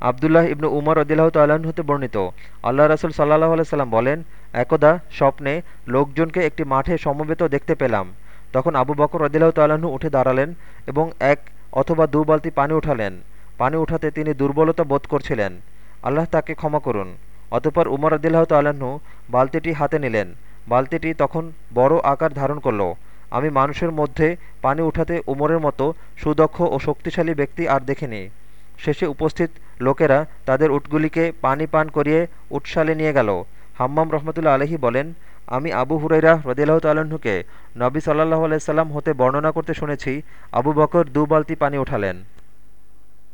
আবদুল্লাহ ইবনু উমর রদিল্লাহ তাল্লাহ্ন হতে বর্ণিত। আল্লাহ রসুল সাল্লাহ আলাইসাল্লাম বলেন, একদা স্বপ্নে লোকজনকে একটি মাঠে সমবেত দেখতে পেলাম। তখন আবু বকর রদিল্লাহ তাল্লাহ্ন উঠে দাঁড়ালেন এবং এক অথবা দু বালতি পানি উঠালেন। পানি উঠাতে তিনি দুর্বলতা বোধ করছিলেন। আল্লাহ তাকে ক্ষমা করুন। অতপর উমর রদিল্লাহ তাল্লাহ্ন বালতিটি হাতে নিলেন। বালতিটি তখন বড় আকার ধারণ করল। আমি মানুষের মধ্যে পানি উঠাতে উমরের মতো সুদক্ষ ও শক্তিশালী ব্যক্তি আর দেখিনি। শেষে উপস্থিত লোকেরা তাদের উটগুলিকে পানি পান করিয়ে উটশালে নিয়ে গেল। হাম্মাম রহমতুল্লা আলহি বলেন, আমি আবু হুরাইরা রদিল্লাহ তাল্লাহ্নকে নবী সাল্লাহ আলাইসাল্লাম হতে বর্ণনা করতে শুনেছি, আবু বকর দু বালতি পানি উঠালেন।